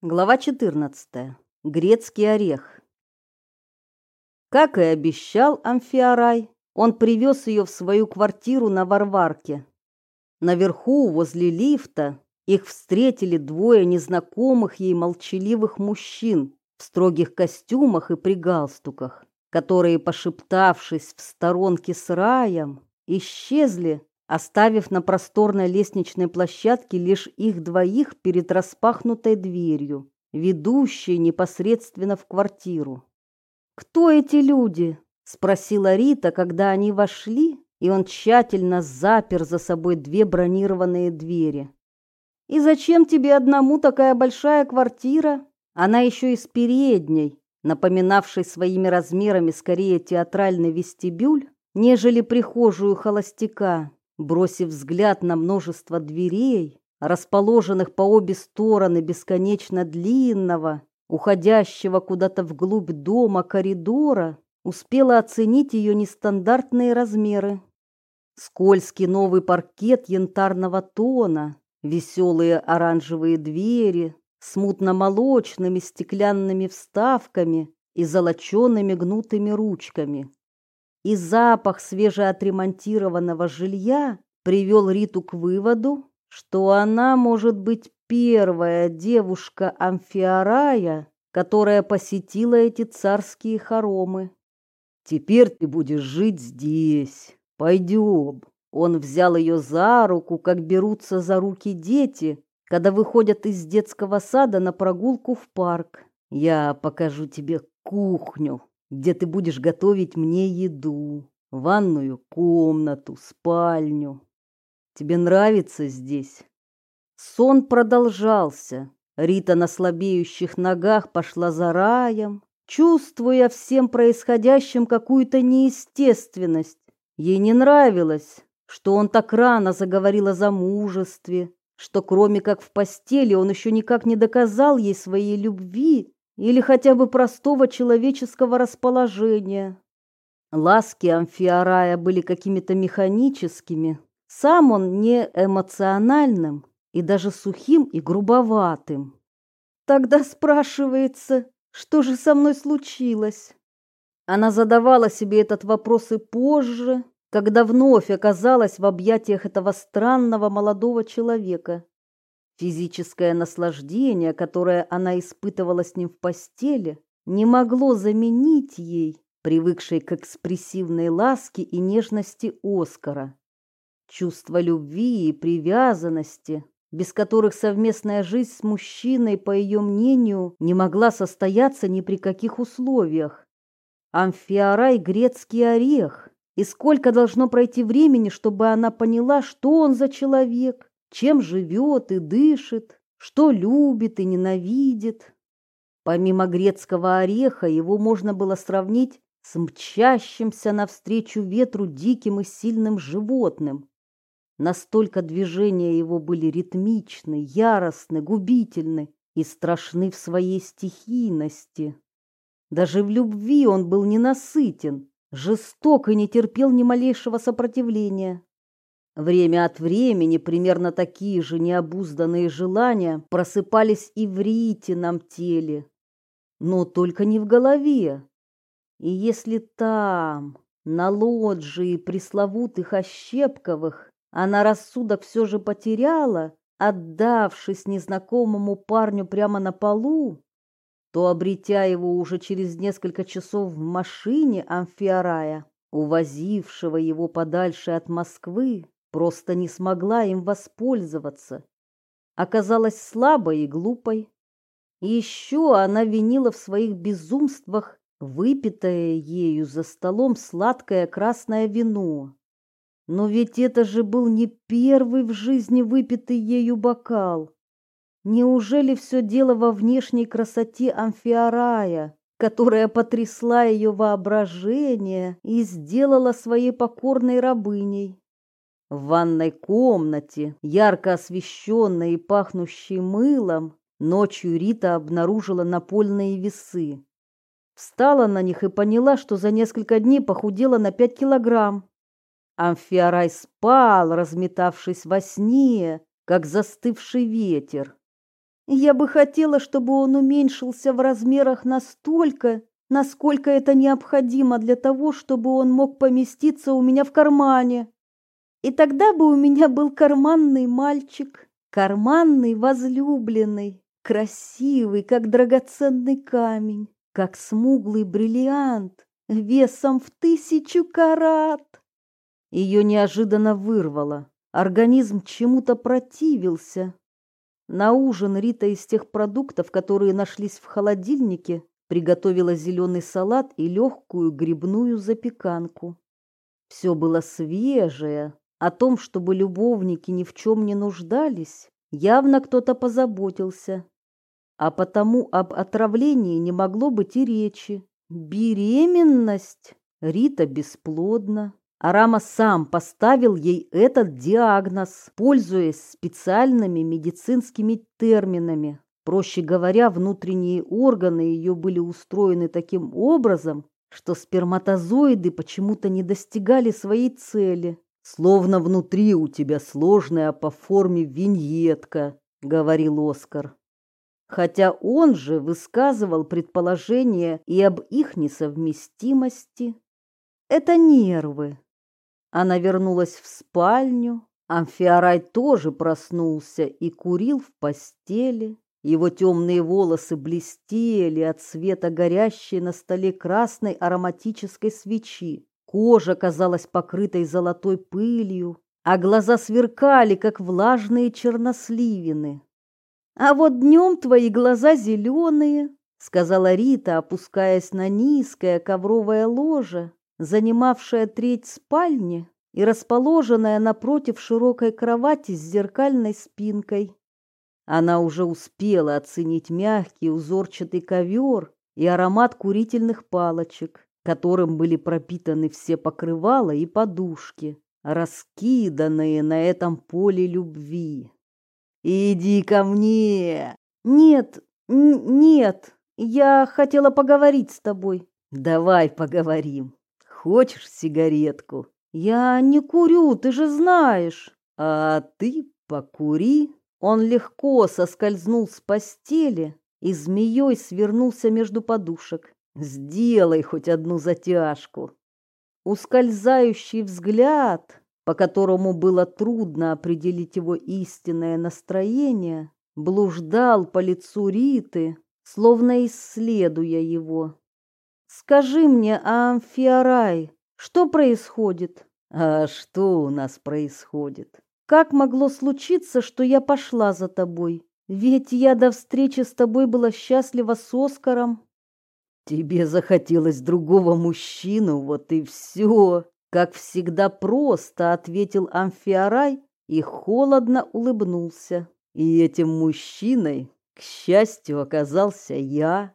Глава 14. Грецкий орех. Как и обещал Амфиарай, он привез ее в свою квартиру на Варварке. Наверху, возле лифта, их встретили двое незнакомых ей молчаливых мужчин в строгих костюмах и при галстуках, которые, пошептавшись в сторонке с раем, исчезли оставив на просторной лестничной площадке лишь их двоих перед распахнутой дверью, ведущей непосредственно в квартиру. «Кто эти люди?» – спросила Рита, когда они вошли, и он тщательно запер за собой две бронированные двери. «И зачем тебе одному такая большая квартира? Она еще и с передней, напоминавшей своими размерами скорее театральный вестибюль, нежели прихожую холостяка. Бросив взгляд на множество дверей, расположенных по обе стороны бесконечно длинного, уходящего куда-то вглубь дома коридора, успела оценить ее нестандартные размеры. Скользкий новый паркет янтарного тона, веселые оранжевые двери с мутно-молочными стеклянными вставками и золочеными гнутыми ручками и запах свежеотремонтированного жилья привел Риту к выводу, что она может быть первая девушка Амфиарая, которая посетила эти царские хоромы. Теперь ты будешь жить здесь. Пойдем. Он взял ее за руку, как берутся за руки дети, когда выходят из детского сада на прогулку в парк. Я покажу тебе кухню где ты будешь готовить мне еду, ванную комнату, спальню. Тебе нравится здесь? Сон продолжался. Рита на слабеющих ногах пошла за раем, чувствуя всем происходящим какую-то неестественность. Ей не нравилось, что он так рано заговорил о замужестве, что кроме как в постели он еще никак не доказал ей своей любви или хотя бы простого человеческого расположения. Ласки Амфиарая были какими-то механическими, сам он не эмоциональным и даже сухим и грубоватым. Тогда спрашивается, что же со мной случилось? Она задавала себе этот вопрос и позже, когда вновь оказалась в объятиях этого странного молодого человека. Физическое наслаждение, которое она испытывала с ним в постели, не могло заменить ей, привыкшей к экспрессивной ласке и нежности Оскара. Чувство любви и привязанности, без которых совместная жизнь с мужчиной, по ее мнению, не могла состояться ни при каких условиях. Амфиарай грецкий орех. И сколько должно пройти времени, чтобы она поняла, что он за человек, чем живет и дышит, что любит и ненавидит. Помимо грецкого ореха его можно было сравнить с мчащимся навстречу ветру диким и сильным животным. Настолько движения его были ритмичны, яростны, губительны и страшны в своей стихийности. Даже в любви он был ненасытен, жесток и не терпел ни малейшего сопротивления. Время от времени примерно такие же необузданные желания просыпались и в Ритином теле, но только не в голове. И если там, на лоджии пресловутых Ощепковых, она рассудок все же потеряла, отдавшись незнакомому парню прямо на полу, то, обретя его уже через несколько часов в машине Амфиарая, увозившего его подальше от Москвы, просто не смогла им воспользоваться. Оказалась слабой и глупой. И еще она винила в своих безумствах выпитое ею за столом сладкое красное вино. Но ведь это же был не первый в жизни выпитый ею бокал. Неужели все дело во внешней красоте Амфиарая, которая потрясла ее воображение и сделала своей покорной рабыней? В ванной комнате, ярко освещенной и пахнущей мылом, ночью Рита обнаружила напольные весы. Встала на них и поняла, что за несколько дней похудела на пять килограмм. Амфиарай спал, разметавшись во сне, как застывший ветер. Я бы хотела, чтобы он уменьшился в размерах настолько, насколько это необходимо для того, чтобы он мог поместиться у меня в кармане. И тогда бы у меня был карманный мальчик, карманный возлюбленный, красивый, как драгоценный камень, как смуглый бриллиант, весом в тысячу карат. Ее неожиданно вырвало. Организм чему-то противился. На ужин Рита из тех продуктов, которые нашлись в холодильнике, приготовила зеленый салат и легкую грибную запеканку. Все было свежее, о том, чтобы любовники ни в чем не нуждались, явно кто-то позаботился. А потому об отравлении не могло быть и речи. Беременность? Рита бесплодна. Арама сам поставил ей этот диагноз, пользуясь специальными медицинскими терминами. Проще говоря, внутренние органы ее были устроены таким образом, что сперматозоиды почему-то не достигали своей цели. «Словно внутри у тебя сложная по форме виньетка», — говорил Оскар. Хотя он же высказывал предположение и об их несовместимости. Это нервы. Она вернулась в спальню. Амфиарай тоже проснулся и курил в постели. Его темные волосы блестели от света горящей на столе красной ароматической свечи. Кожа казалась покрытой золотой пылью, а глаза сверкали, как влажные черносливины. «А вот днем твои глаза зеленые», — сказала Рита, опускаясь на низкое ковровое ложе, занимавшее треть спальни и расположенное напротив широкой кровати с зеркальной спинкой. Она уже успела оценить мягкий узорчатый ковер и аромат курительных палочек которым были пропитаны все покрывала и подушки, раскиданные на этом поле любви. «Иди ко мне!» «Нет, нет, я хотела поговорить с тобой». «Давай поговорим. Хочешь сигаретку?» «Я не курю, ты же знаешь». «А ты покури». Он легко соскользнул с постели и змеей свернулся между подушек. Сделай хоть одну затяжку. Ускользающий взгляд, по которому было трудно определить его истинное настроение, блуждал по лицу Риты, словно исследуя его. «Скажи мне, Амфиарай, что происходит?» «А что у нас происходит?» «Как могло случиться, что я пошла за тобой? Ведь я до встречи с тобой была счастлива с Оскаром, Тебе захотелось другого мужчину, вот и все. Как всегда просто, ответил Амфиарай и холодно улыбнулся. И этим мужчиной, к счастью, оказался я.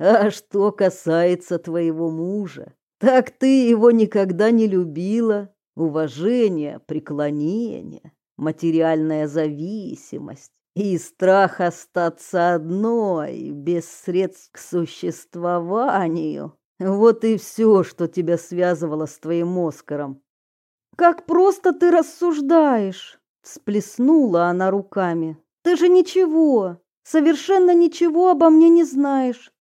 А что касается твоего мужа, так ты его никогда не любила. Уважение, преклонение, материальная зависимость и страх остаться одной, без средств к существованию. Вот и все, что тебя связывало с твоим Оскаром. Как просто ты рассуждаешь, всплеснула она руками. Ты же ничего, совершенно ничего обо мне не знаешь.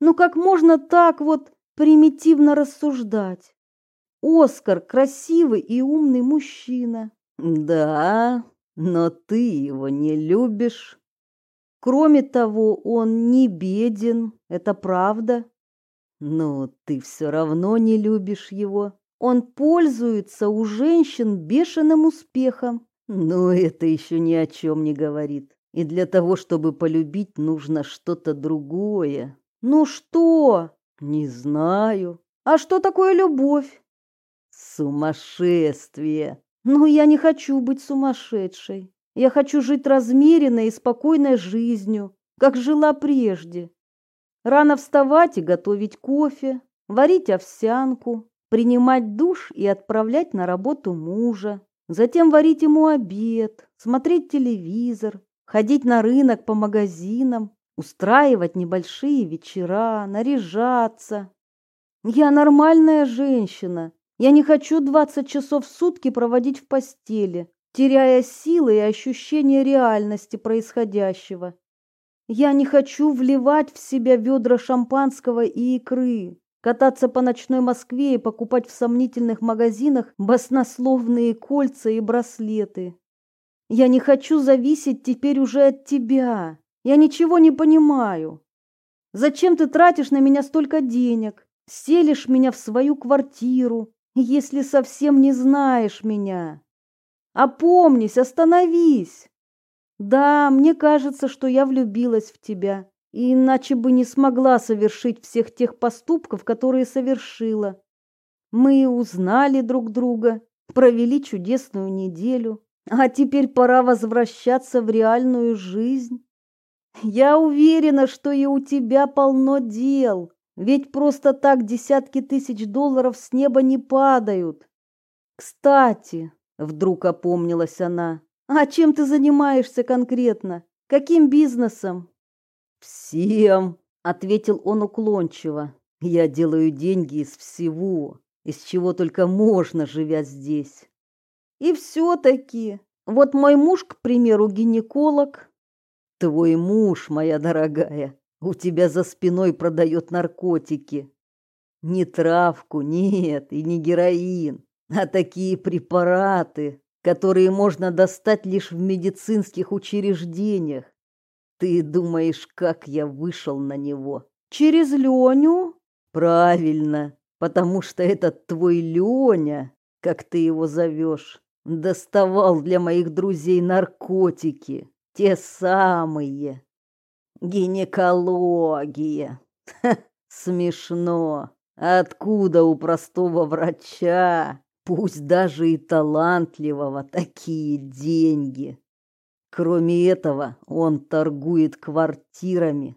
Ну как можно так вот примитивно рассуждать? Оскар красивый и умный мужчина. Да, но ты его не любишь. Кроме того, он не беден, это правда. Но ты все равно не любишь его. Он пользуется у женщин бешеным успехом. Но это еще ни о чем не говорит. И для того, чтобы полюбить, нужно что-то другое. Ну что? Не знаю. А что такое любовь? Сумасшествие. Но я не хочу быть сумасшедшей. Я хочу жить размеренной и спокойной жизнью, как жила прежде. Рано вставать и готовить кофе, варить овсянку, принимать душ и отправлять на работу мужа, затем варить ему обед, смотреть телевизор, ходить на рынок по магазинам, устраивать небольшие вечера, наряжаться. Я нормальная женщина, я не хочу 20 часов в сутки проводить в постели, теряя силы и ощущение реальности происходящего. Я не хочу вливать в себя ведра шампанского и икры, кататься по ночной Москве и покупать в сомнительных магазинах баснословные кольца и браслеты. Я не хочу зависеть теперь уже от тебя. Я ничего не понимаю. Зачем ты тратишь на меня столько денег? Селишь меня в свою квартиру, если совсем не знаешь меня. Опомнись, остановись. Да, мне кажется, что я влюбилась в тебя, иначе бы не смогла совершить всех тех поступков, которые совершила. Мы узнали друг друга, провели чудесную неделю, а теперь пора возвращаться в реальную жизнь. Я уверена, что и у тебя полно дел. Ведь просто так десятки тысяч долларов с неба не падают. Кстати, вдруг опомнилась она. А чем ты занимаешься конкретно? Каким бизнесом? Всем, ответил он уклончиво. Я делаю деньги из всего, из чего только можно, живя здесь. И все таки вот мой муж, к примеру, гинеколог. Твой муж, моя дорогая, у тебя за спиной продает наркотики. Не травку, нет, и не героин, а такие препараты, которые можно достать лишь в медицинских учреждениях. Ты думаешь, как я вышел на него? Через Леню? Правильно, потому что этот твой Леня, как ты его зовешь, доставал для моих друзей наркотики, те самые. Гинекология. Ха, смешно. Откуда у простого врача, пусть даже и талантливого, такие деньги? Кроме этого, он торгует квартирами.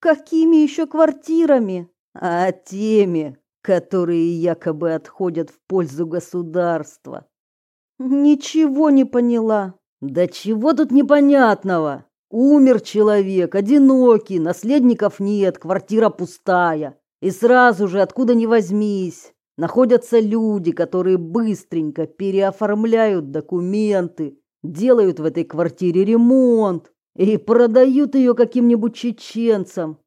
Какими еще квартирами? А теми, которые якобы отходят в пользу государства. Ничего не поняла. Да чего тут непонятного? Умер человек, одинокий, наследников нет, квартира пустая. И сразу же, откуда ни возьмись, находятся люди, которые быстренько переоформляют документы, делают в этой квартире ремонт и продают ее каким-нибудь чеченцам.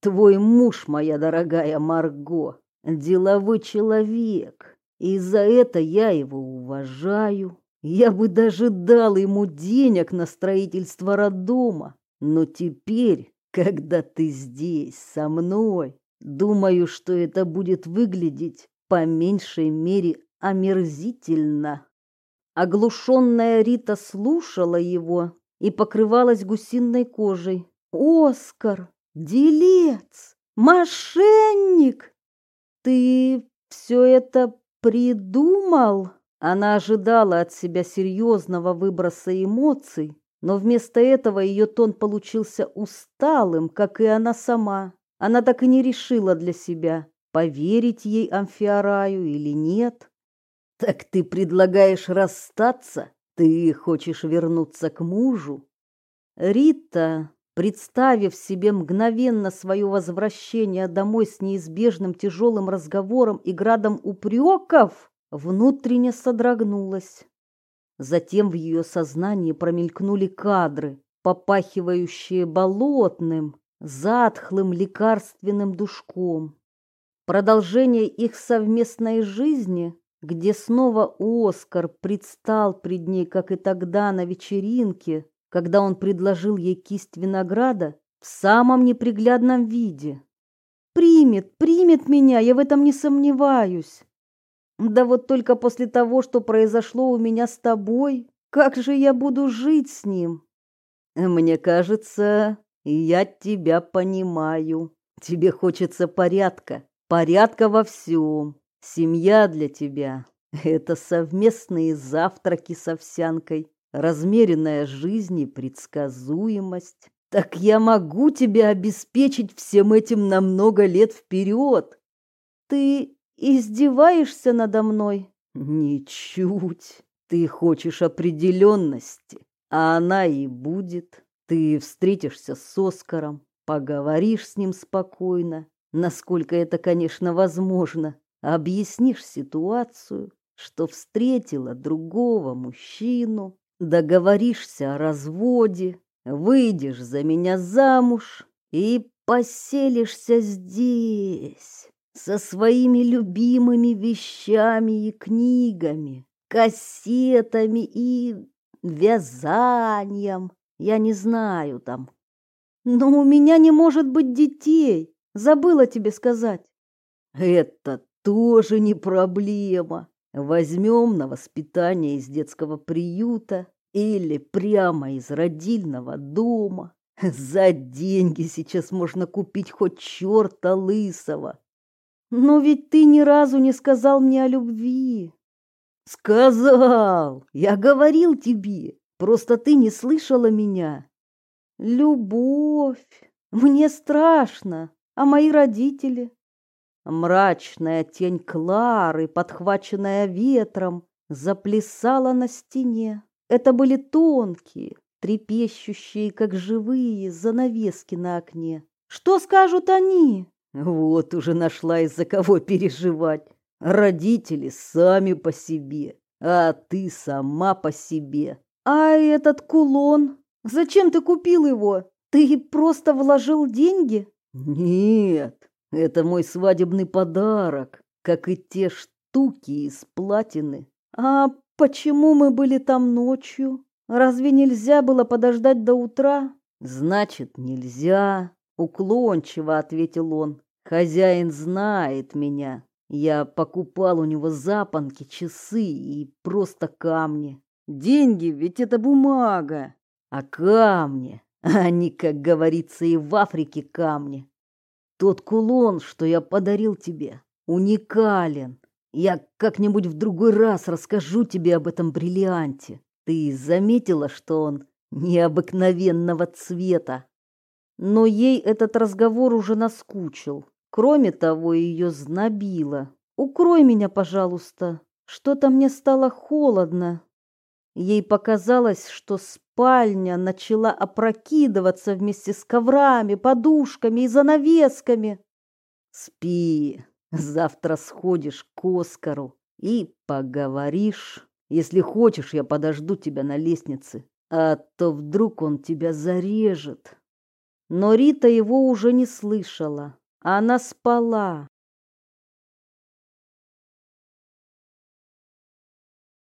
Твой муж, моя дорогая Марго, деловой человек, и за это я его уважаю. Я бы даже дал ему денег на строительство роддома, но теперь, когда ты здесь со мной, думаю, что это будет выглядеть по меньшей мере омерзительно. Оглушенная Рита слушала его и покрывалась гусиной кожей. Оскар, делец, мошенник. Ты все это придумал? Она ожидала от себя серьезного выброса эмоций, но вместо этого ее тон получился усталым, как и она сама. Она так и не решила для себя, поверить ей Амфиараю или нет. Так ты предлагаешь расстаться? Ты хочешь вернуться к мужу? Рита, представив себе мгновенно свое возвращение домой с неизбежным тяжелым разговором и градом упреков, внутренне содрогнулась. Затем в ее сознании промелькнули кадры, попахивающие болотным, затхлым лекарственным душком. Продолжение их совместной жизни, где снова Оскар предстал пред ней, как и тогда на вечеринке, когда он предложил ей кисть винограда в самом неприглядном виде. Примет, примет меня, я в этом не сомневаюсь. Да вот только после того, что произошло у меня с тобой, как же я буду жить с ним? Мне кажется, я тебя понимаю. Тебе хочется порядка, порядка во всем. Семья для тебя — это совместные завтраки с овсянкой, размеренная жизнь и предсказуемость. Так я могу тебя обеспечить всем этим на много лет вперед. Ты Издеваешься надо мной? Ничуть. Ты хочешь определенности, а она и будет. Ты встретишься с Оскаром, поговоришь с ним спокойно, насколько это, конечно, возможно, объяснишь ситуацию, что встретила другого мужчину, договоришься о разводе, выйдешь за меня замуж и поселишься здесь со своими любимыми вещами и книгами, кассетами и вязанием. Я не знаю там. Но у меня не может быть детей. Забыла тебе сказать. Это тоже не проблема. Возьмем на воспитание из детского приюта или прямо из родильного дома. За деньги сейчас можно купить хоть черта лысого. Но ведь ты ни разу не сказал мне о любви. Сказал, я говорил тебе, просто ты не слышала меня. Любовь. Мне страшно. А мои родители? Мрачная тень Клары, подхваченная ветром, заплясала на стене. Это были тонкие, трепещущие, как живые, занавески на окне. Что скажут они? Вот уже нашла из-за кого переживать. Родители сами по себе, а ты сама по себе. А этот кулон? Зачем ты купил его? Ты просто вложил деньги? Нет, это мой свадебный подарок, как и те штуки из платины. А почему мы были там ночью? Разве нельзя было подождать до утра? Значит, нельзя, уклончиво ответил он. Хозяин знает меня. Я покупал у него запонки, часы и просто камни. Деньги ведь это бумага, а камни, они, как говорится, и в Африке камни. Тот кулон, что я подарил тебе, уникален. Я как-нибудь в другой раз расскажу тебе об этом бриллианте. Ты заметила, что он необыкновенного цвета? Но ей этот разговор уже наскучил. Кроме того, ее знобило. «Укрой меня, пожалуйста. Что-то мне стало холодно». Ей показалось, что спальня начала опрокидываться вместе с коврами, подушками и занавесками. Спи, завтра сходишь к Оскару и поговоришь. Если хочешь, я подожду тебя на лестнице, а то вдруг он тебя зарежет. Но Рита его уже не слышала. Она спала,